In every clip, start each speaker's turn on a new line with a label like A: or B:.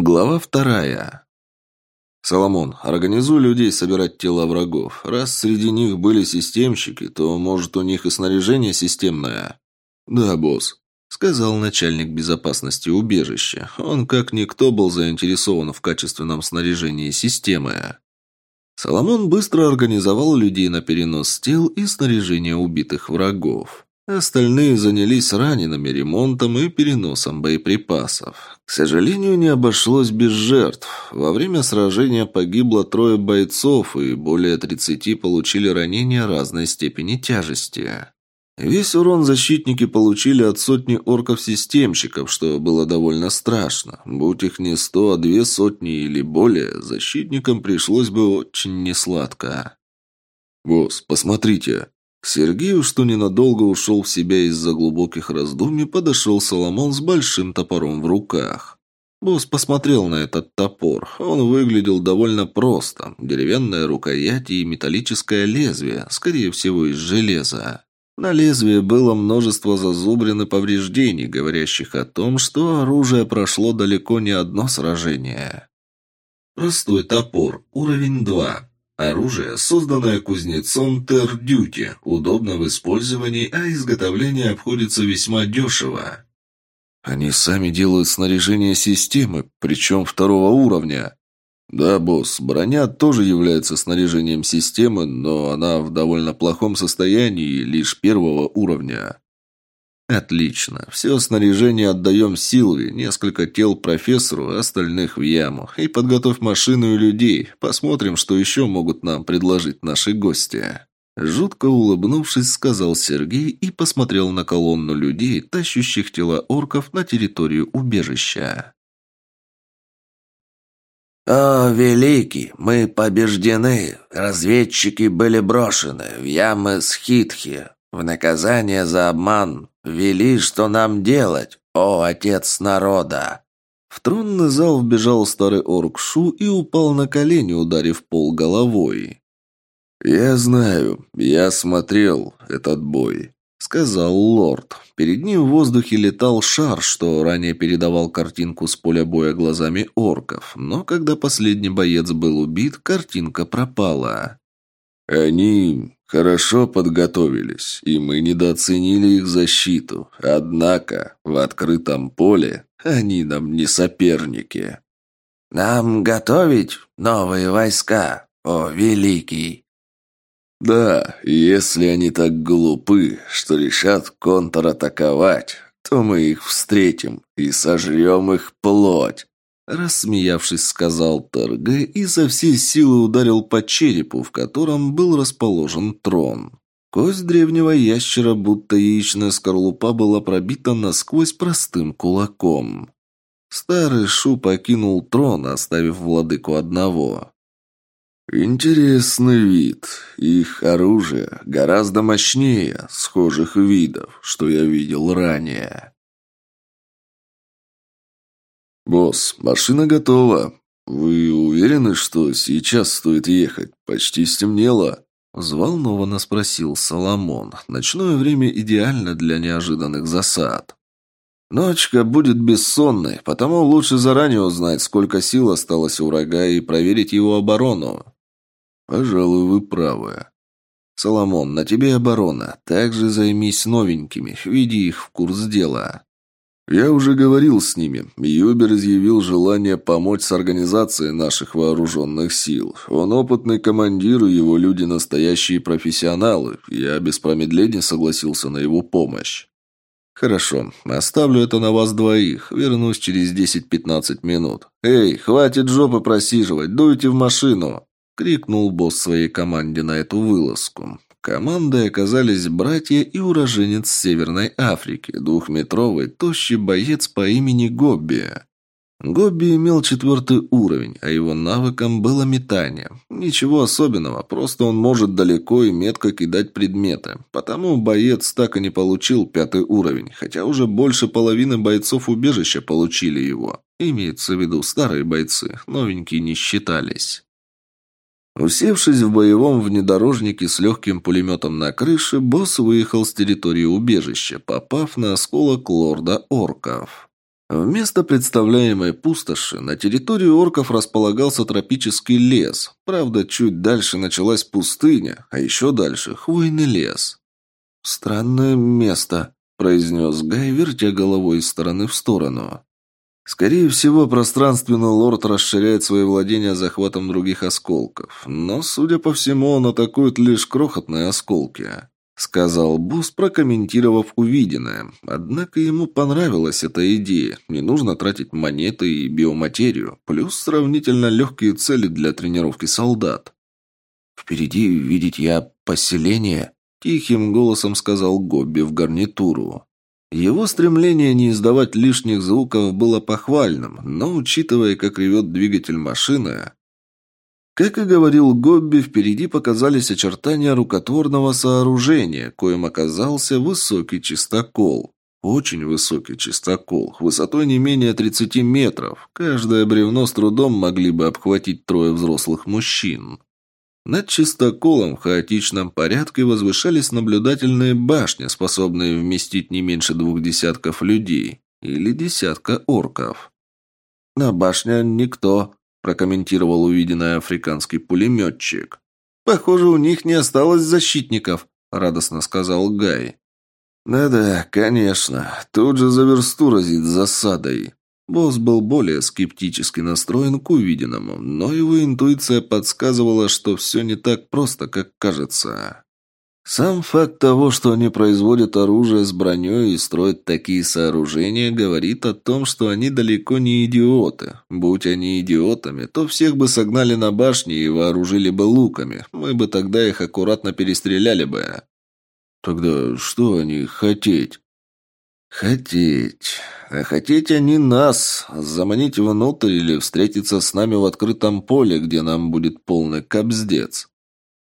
A: Глава вторая. «Соломон, организуй людей собирать тела врагов. Раз среди них были системщики, то, может, у них и снаряжение системное?» «Да, босс», — сказал начальник безопасности убежища. Он, как никто, был заинтересован в качественном снаряжении системы. Соломон быстро организовал людей на перенос тел и снаряжение убитых врагов. Остальные занялись ранеными, ремонтом и переносом боеприпасов. К сожалению, не обошлось без жертв. Во время сражения погибло трое бойцов, и более 30 получили ранения разной степени тяжести. Весь урон защитники получили от сотни орков-системщиков, что было довольно страшно. Будь их не сто, а две сотни или более, защитникам пришлось бы очень несладко. «Босс, посмотрите!» Сергею, что ненадолго ушел в себя из-за глубоких раздумий, подошел Соломон с большим топором в руках. Босс посмотрел на этот топор. Он выглядел довольно просто. Деревянная рукоять и металлическое лезвие, скорее всего, из железа. На лезвии было множество зазубрин и повреждений, говорящих о том, что оружие прошло далеко не одно сражение. Простой топор, уровень 2. Оружие, созданное кузнецом Тердюти, удобно в использовании, а изготовление обходится весьма дешево. Они сами делают снаряжение системы, причем второго уровня. Да, босс, броня тоже является снаряжением системы, но она в довольно плохом состоянии лишь первого уровня. «Отлично. Все снаряжение отдаем Силве, несколько тел профессору, остальных в яму. И подготовь машину и людей. Посмотрим, что еще могут нам предложить наши гости». Жутко улыбнувшись, сказал Сергей и посмотрел на колонну людей, тащущих тела орков на территорию убежища.
B: «О, великий, мы побеждены. Разведчики были брошены в ямы Схитхи. В наказание за обман «Вели, что нам делать, о отец народа!»
A: В тронный зал вбежал старый орк Шу и упал на колени, ударив пол головой. «Я знаю, я смотрел этот бой», — сказал лорд. Перед ним в воздухе летал шар, что ранее передавал картинку с поля боя глазами орков, но когда последний боец был убит, картинка пропала. «Они Хорошо подготовились, и мы недооценили их защиту. Однако в открытом поле они нам не соперники.
B: Нам готовить новые войска, о великий.
A: Да, если они так глупы, что решат контратаковать, то мы их встретим и сожрем их плоть. Рассмеявшись, сказал Торге и со всей силы ударил по черепу, в котором был расположен трон. Кость древнего ящера, будто яичная скорлупа, была пробита насквозь простым кулаком. Старый Шу покинул трон, оставив владыку одного. «Интересный вид. Их оружие гораздо мощнее схожих видов, что я видел ранее». «Босс, машина готова. Вы уверены, что сейчас стоит ехать? Почти стемнело?» Взволнованно спросил Соломон. Ночное время идеально для неожиданных засад. «Ночка будет бессонной, потому лучше заранее узнать, сколько сил осталось у врага и проверить его оборону». «Пожалуй, вы правы». «Соломон, на тебе оборона. Также займись новенькими, веди их в курс дела». «Я уже говорил с ними. Юбер изъявил желание помочь с организацией наших вооруженных сил. Он опытный командир, и его люди настоящие профессионалы. Я без промедления согласился на его помощь». «Хорошо. Оставлю это на вас двоих. Вернусь через 10-15 минут. Эй, хватит жопы просиживать, дуйте в машину!» — крикнул босс своей команде на эту вылазку. Командой оказались братья и уроженец Северной Африки, двухметровый, тощий боец по имени Гобби. Гобби имел четвертый уровень, а его навыком было метание. Ничего особенного, просто он может далеко и метко кидать предметы. Потому боец так и не получил пятый уровень, хотя уже больше половины бойцов убежища получили его. Имеется в виду старые бойцы, новенькие не считались. Усевшись в боевом внедорожнике с легким пулеметом на крыше, босс выехал с территории убежища, попав на осколок лорда орков. Вместо представляемой пустоши на территории орков располагался тропический лес. Правда, чуть дальше началась пустыня, а еще дальше – хвойный лес. «Странное место», – произнес Гай, вертя головой из стороны в сторону. Скорее всего, пространственный лорд расширяет свои владения захватом других осколков. Но, судя по всему, он атакует лишь крохотные осколки. Сказал Бус, прокомментировав увиденное. Однако ему понравилась эта идея. Не нужно тратить монеты и биоматерию. Плюс сравнительно легкие цели для тренировки солдат. «Впереди видеть я поселение», – тихим голосом сказал Гобби в гарнитуру. Его стремление не издавать лишних звуков было похвальным, но, учитывая, как ревет двигатель машины... Как и говорил Гобби, впереди показались очертания рукотворного сооружения, коим оказался высокий чистокол. Очень высокий чистокол, высотой не менее 30 метров. Каждое бревно с трудом могли бы обхватить трое взрослых мужчин. Над чистоколом в хаотичном порядке возвышались наблюдательные башни, способные вместить не меньше двух десятков людей или десятка орков. «На башне никто», – прокомментировал увиденный африканский пулеметчик. «Похоже, у них не осталось защитников», – радостно сказал Гай. «Да-да, конечно. Тут же за версту разит засадой», Босс был более скептически настроен к увиденному, но его интуиция подсказывала, что все не так просто, как кажется. Сам факт того, что они производят оружие с броней и строят такие сооружения, говорит о том, что они далеко не идиоты. Будь они идиотами, то всех бы согнали на башни и вооружили бы луками. Мы бы тогда их аккуратно перестреляли бы. Тогда что они хотеть? Хотеть. А хотеть они нас, заманить внутрь или встретиться с нами в открытом поле, где нам будет полный кобздец.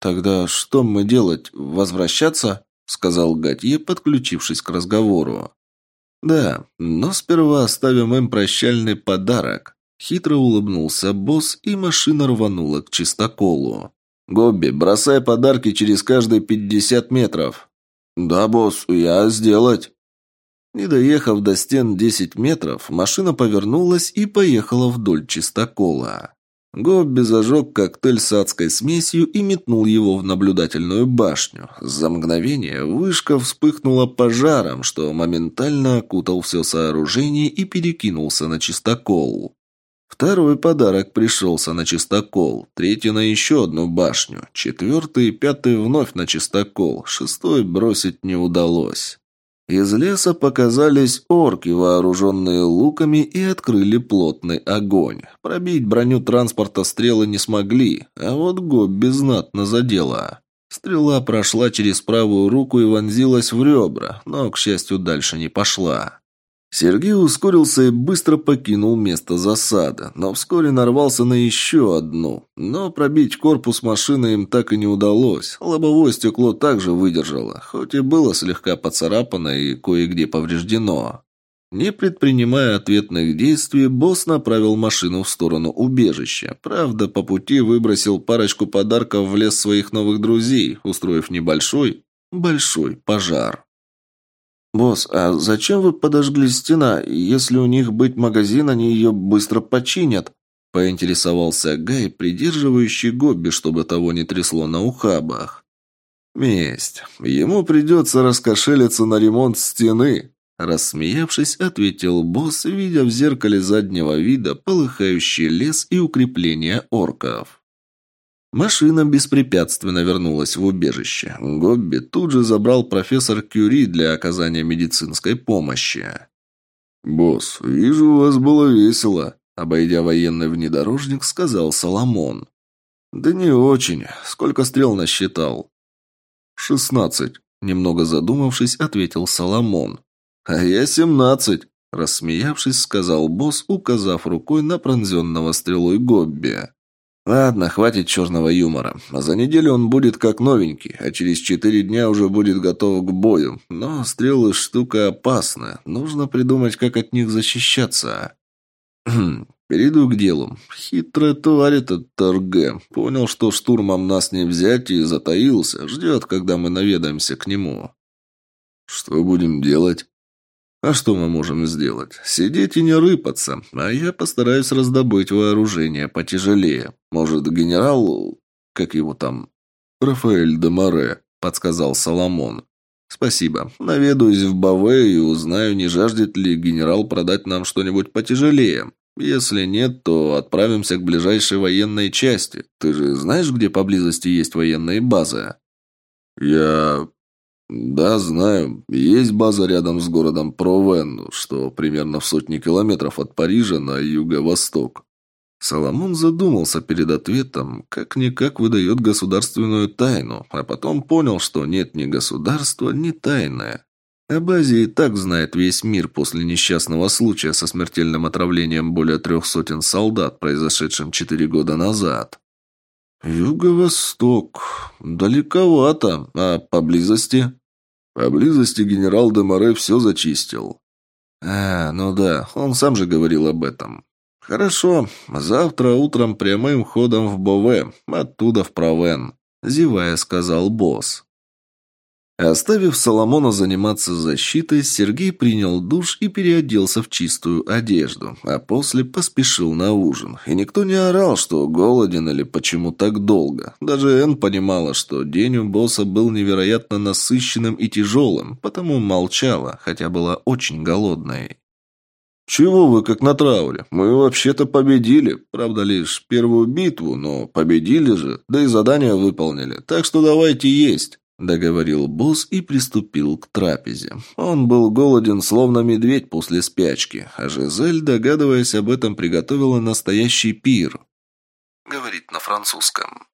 A: Тогда что мы делать? Возвращаться? Сказал Гатье, подключившись к разговору. Да, но сперва оставим им прощальный подарок. Хитро улыбнулся босс, и машина рванула к чистоколу. «Гобби, бросай подарки через каждые пятьдесят метров». «Да, босс, я сделать». Не доехав до стен 10 метров, машина повернулась и поехала вдоль чистокола. Гобби зажег коктейль с адской смесью и метнул его в наблюдательную башню. За мгновение вышка вспыхнула пожаром, что моментально окутал все сооружение и перекинулся на чистокол. Второй подарок пришелся на чистокол, третий на еще одну башню, четвертый и пятый вновь на чистокол, шестой бросить не удалось. Из леса показались орки, вооруженные луками, и открыли плотный огонь. Пробить броню транспорта стрелы не смогли, а вот Гобби знатно задела. Стрела прошла через правую руку и вонзилась в ребра, но, к счастью, дальше не пошла. Сергей ускорился и быстро покинул место засады, но вскоре нарвался на еще одну. Но пробить корпус машины им так и не удалось. Лобовое стекло также выдержало, хоть и было слегка поцарапано и кое-где повреждено. Не предпринимая ответных действий, босс направил машину в сторону убежища. Правда, по пути выбросил парочку подарков в лес своих новых друзей, устроив небольшой, большой пожар. «Босс, а зачем вы подожгли стена? Если у них быть магазин, они ее быстро починят», – поинтересовался Гай, придерживающий Гобби, чтобы того не трясло на ухабах. «Месть. Ему придется раскошелиться на ремонт стены», – рассмеявшись, ответил босс, видя в зеркале заднего вида полыхающий лес и укрепления орков. Машина беспрепятственно вернулась в убежище. Гобби тут же забрал профессор Кюри для оказания медицинской помощи. «Босс, вижу, у вас было весело», — обойдя военный внедорожник, сказал Соломон. «Да не очень. Сколько стрел насчитал?» «Шестнадцать», — немного задумавшись, ответил Соломон. «А я семнадцать», — рассмеявшись, сказал босс, указав рукой на пронзенного стрелой Гобби. Ладно, хватит черного юмора. За неделю он будет как новенький, а через четыре дня уже будет готов к бою. Но стрелы штука опасная. Нужно придумать, как от них защищаться. Перейду к делу. Хитрая тварь этот Торге. Понял, что штурмом нас не взять и затаился. Ждет, когда мы наведаемся к нему. Что будем делать? А что мы можем сделать? Сидеть и не рыпаться, а я постараюсь раздобыть вооружение потяжелее. Может, генерал... как его там? Рафаэль де Море, подсказал Соломон. «Спасибо. Наведаюсь в Баве и узнаю, не жаждет ли генерал продать нам что-нибудь потяжелее. Если нет, то отправимся к ближайшей военной части. Ты же знаешь, где поблизости есть военные базы?» «Я... да, знаю. Есть база рядом с городом Провен, что примерно в сотни километров от Парижа на юго-восток. Соломон задумался перед ответом, как-никак выдает государственную тайну, а потом понял, что нет ни государства, ни тайны. О базе и так знает весь мир после несчастного случая со смертельным отравлением более трех сотен солдат, произошедшим четыре года назад. «Юго-восток. Далековато. А поблизости?» «Поблизости генерал Демаре все зачистил». «А, ну да, он сам же говорил об этом. «Хорошо. Завтра утром прямым ходом в Бове, оттуда в Провен», – зевая сказал босс. Оставив Соломона заниматься защитой, Сергей принял душ и переоделся в чистую одежду, а после поспешил на ужин. И никто не орал, что голоден или почему так долго. Даже Энн понимала, что день у босса был невероятно насыщенным и тяжелым, потому молчала, хотя была очень голодной. «Чего вы как на трауле? Мы вообще-то победили. Правда, лишь первую битву, но победили же, да и задание выполнили. Так что давайте есть», – договорил босс и приступил к трапезе. Он был голоден, словно медведь после спячки, а Жизель, догадываясь об этом, приготовила настоящий пир. Говорит на французском.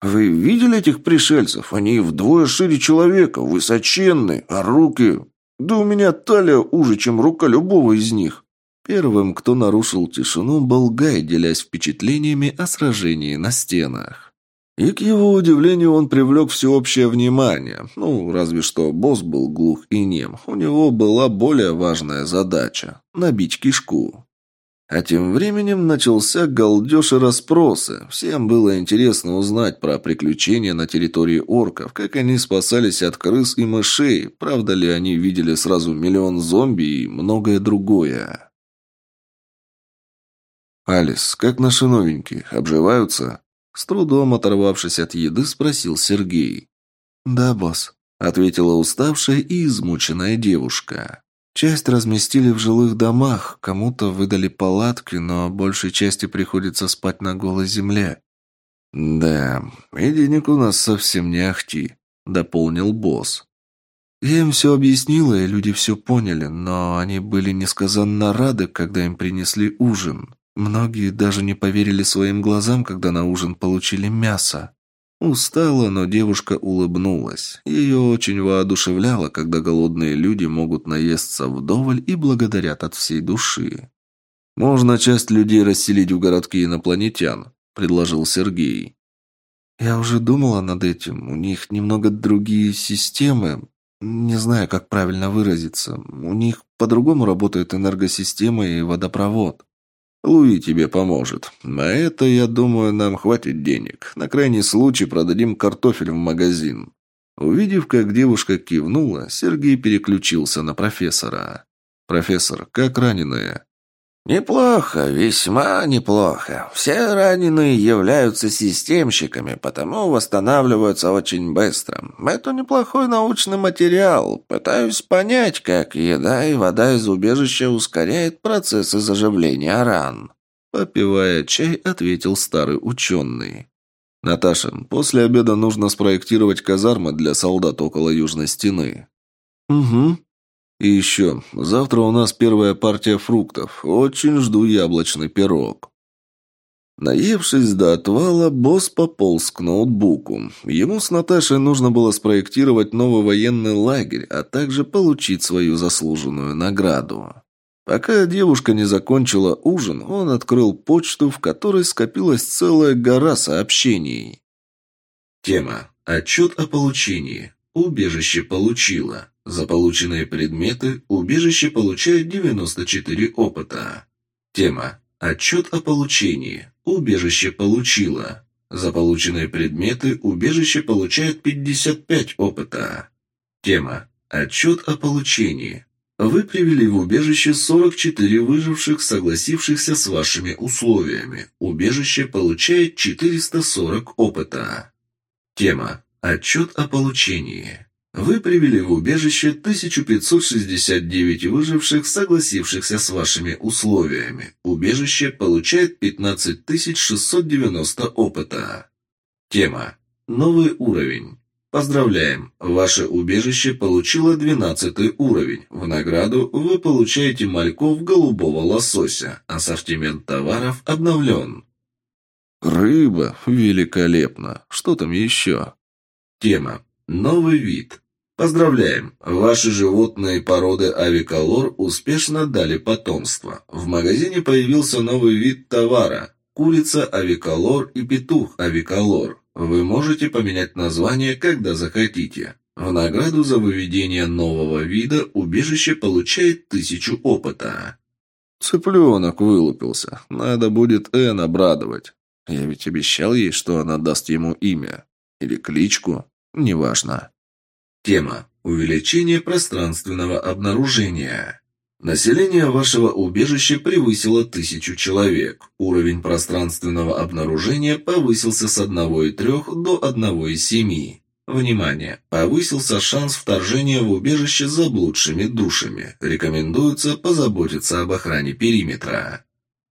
A: «Вы видели этих пришельцев? Они вдвое шире человека, высоченные, а руки... Да у меня талия уже, чем рука любого из них». Первым, кто нарушил тишину, был Гай, делясь впечатлениями о сражении на стенах. И, к его удивлению, он привлек всеобщее внимание. Ну, разве что босс был глух и нем. У него была более важная задача – набить кишку. А тем временем начался галдеж и расспросы. Всем было интересно узнать про приключения на территории орков, как они спасались от крыс и мышей, правда ли они видели сразу миллион зомби и многое другое. «Алис, как наши новенькие? Обживаются?» С трудом оторвавшись от еды, спросил Сергей. «Да, босс», — ответила уставшая и измученная девушка. «Часть разместили в жилых домах, кому-то выдали палатки, но большей части приходится спать на голой земле». «Да, и денег у нас совсем не ахти», — дополнил босс. Я им все объяснила, и люди все поняли, но они были несказанно рады, когда им принесли ужин. Многие даже не поверили своим глазам, когда на ужин получили мясо. Устала, но девушка улыбнулась. Ее очень воодушевляло, когда голодные люди могут наесться вдоволь и благодарят от всей души. «Можно часть людей расселить в городки инопланетян», – предложил Сергей. «Я уже думала над этим. У них немного другие системы. Не знаю, как правильно выразиться. У них по-другому работает энергосистема и водопровод». Луи тебе поможет. На это, я думаю, нам хватит денег. На крайний случай продадим картофель в магазин». Увидев, как девушка кивнула, Сергей переключился на профессора. «Профессор, как раненые?»
B: «Неплохо, весьма неплохо. Все раненые являются системщиками, потому восстанавливаются очень быстро. Это неплохой научный материал. Пытаюсь понять, как еда и вода из убежища ускоряет процессы заживления ран».
A: Попивая чай, ответил старый ученый. «Наташа, после обеда нужно спроектировать казармы для солдат около южной стены». «Угу», и еще, завтра у нас первая партия фруктов. Очень жду яблочный пирог. Наевшись до отвала, босс пополз к ноутбуку. Ему с Наташей нужно было спроектировать новый военный лагерь, а также получить свою заслуженную награду. Пока девушка не закончила ужин, он открыл почту, в которой скопилась целая гора сообщений. Тема. Отчет о получении. Убежище получила. За полученные предметы убежище получает 94 опыта. Тема. Отчет о получении. Убежище получило. За полученные предметы убежище получает 55 опыта. Тема. Отчет о получении. Вы привели в убежище 44 выживших, согласившихся с вашими условиями. Убежище получает 440 опыта. Тема. Отчет о получении. Вы привели в убежище 1569 выживших, согласившихся с вашими условиями. Убежище получает 15690 опыта. Тема. Новый уровень. Поздравляем! Ваше убежище получило 12 уровень. В награду вы получаете мальков голубого лосося. Ассортимент товаров обновлен.
B: Рыба. Великолепно. Что там еще?
A: Тема. Новый вид. Поздравляем! Ваши животные породы авиколор успешно дали потомство. В магазине появился новый вид товара – курица авиколор и петух авиколор. Вы можете поменять название, когда захотите. В награду за выведение нового вида убежище получает тысячу опыта.
B: Цыпленок вылупился. Надо будет Эн обрадовать. Я ведь обещал ей, что она даст ему имя. Или кличку. Неважно.
A: Тема. Увеличение пространственного обнаружения. Население вашего убежища превысило тысячу человек. Уровень пространственного обнаружения повысился с 1,3 до 1,7. Внимание! Повысился шанс вторжения в убежище заблудшими душами. Рекомендуется позаботиться об охране периметра.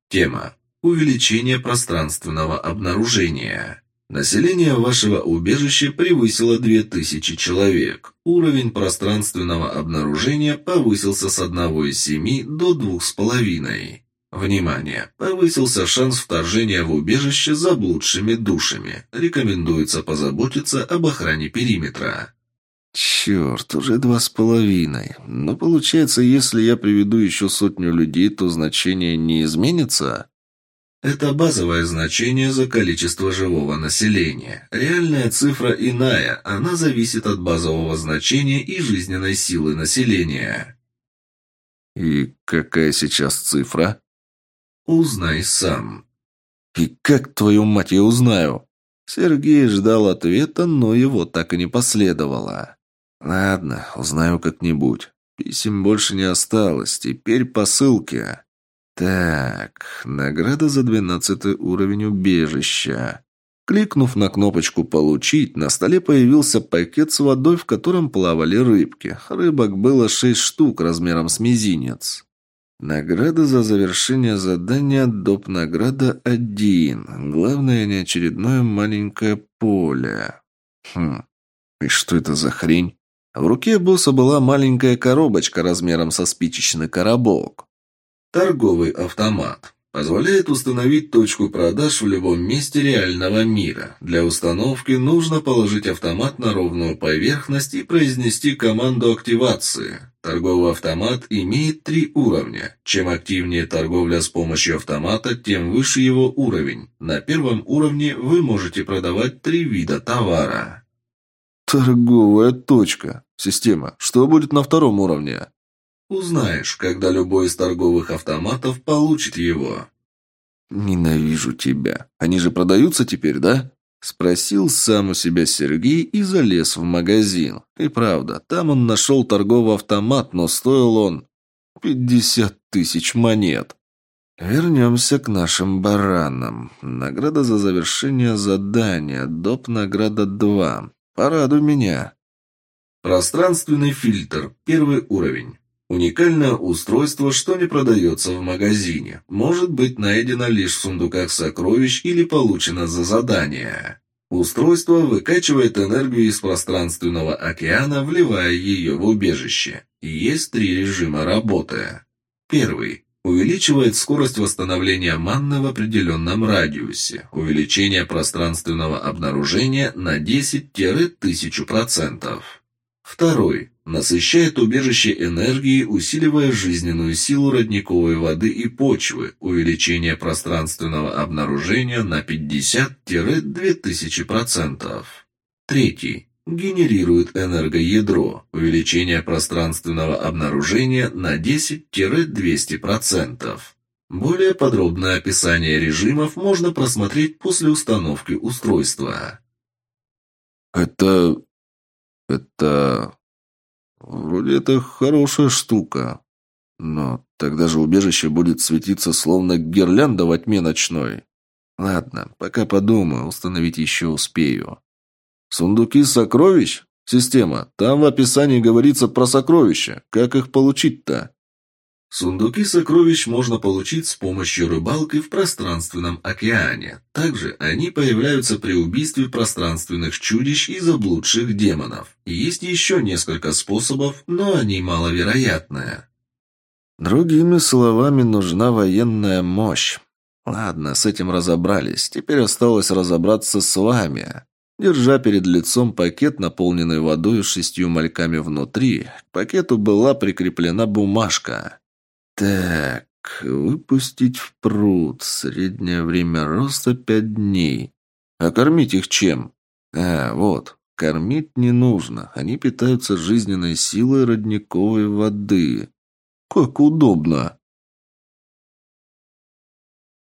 A: Тема. Увеличение пространственного обнаружения. Население вашего убежища превысило 2000 человек. Уровень пространственного обнаружения повысился с 1,7 до 2,5. Внимание! Повысился шанс вторжения в убежище заблудшими душами. Рекомендуется позаботиться об охране периметра.
B: Черт, уже два с половиной. Но получается, если я приведу еще сотню людей, то значение не изменится?
A: Это базовое значение за количество живого населения. Реальная цифра иная, она зависит от базового значения и жизненной силы населения.
B: И какая сейчас цифра?
A: Узнай сам.
B: И как, твою мать, я узнаю? Сергей ждал ответа, но его так и не последовало. Ладно, узнаю как-нибудь. Писем больше не осталось, теперь посылки. Так, награда за двенадцатый уровень убежища. Кликнув на кнопочку «Получить», на столе появился пакет с водой, в котором плавали рыбки. Рыбок было шесть штук размером с мизинец. Награда за завершение задания доп. награда один. Главное, неочередное маленькое поле. Хм, и что это за хрень? В руке босса была маленькая коробочка размером со спичечный коробок.
A: Торговый автомат. Позволяет установить точку продаж в любом месте реального мира. Для установки нужно положить автомат на ровную поверхность и произнести команду активации. Торговый автомат имеет три уровня. Чем активнее торговля с помощью автомата, тем выше его уровень. На первом уровне вы можете продавать три вида товара.
B: Торговая точка. Система. Что будет на втором уровне?
A: Узнаешь, когда любой из торговых автоматов получит его.
B: Ненавижу тебя. Они же продаются теперь, да? Спросил сам у себя Сергей и залез в магазин. И правда, там он нашел торговый автомат, но стоил он пятьдесят тысяч монет. Вернемся к нашим баранам. Награда за завершение задания. Доп. награда 2. Порадуй меня.
A: Пространственный фильтр. Первый уровень. Уникальное устройство, что не продается в магазине, может быть найдено лишь в сундуках сокровищ или получено за задание. Устройство выкачивает энергию из пространственного океана, вливая ее в убежище. Есть три режима работы. Первый. Увеличивает скорость восстановления манны в определенном радиусе. Увеличение пространственного обнаружения на 10-1000%. Второй. Насыщает убежище энергии, усиливая жизненную силу родниковой воды и почвы, увеличение пространственного обнаружения на 50-2000%. Третий. Генерирует энергоядро, увеличение пространственного обнаружения на 10-200%. Более подробное описание режимов можно просмотреть после установки устройства.
B: Это... это...
A: Вроде это хорошая штука. Но тогда же убежище будет светиться словно гирлянда во тьме ночной. Ладно, пока подумаю, установить еще успею. Сундуки сокровищ? Система. Там в описании говорится про сокровища. Как их получить-то?
C: Сундуки сокровищ можно получить с помощью рыбалки в пространственном океане. Также они появляются при убийстве пространственных чудищ и заблудших демонов. Есть еще несколько способов, но они маловероятные.
A: Другими словами, нужна военная мощь. Ладно, с этим разобрались. Теперь осталось разобраться с вами. Держа перед лицом пакет, наполненный водой с шестью мальками внутри, к пакету была прикреплена бумажка. Так, выпустить в пруд. Среднее время роста пять дней. А кормить их чем? А, вот. Кормить не нужно. Они питаются жизненной силой родниковой воды. Как удобно.